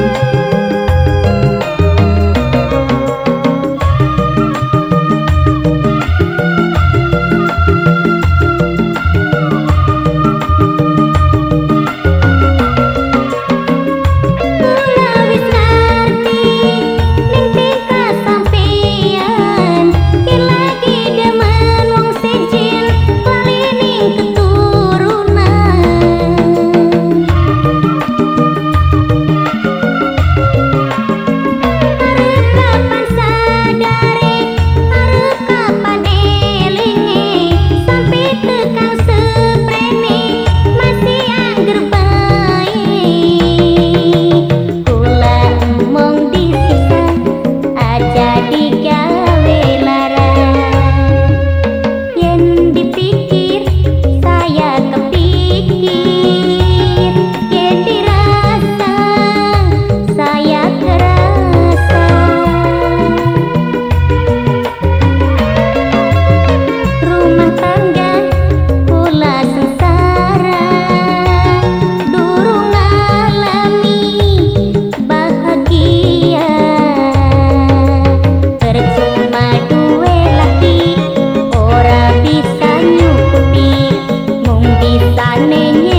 Jadi nenek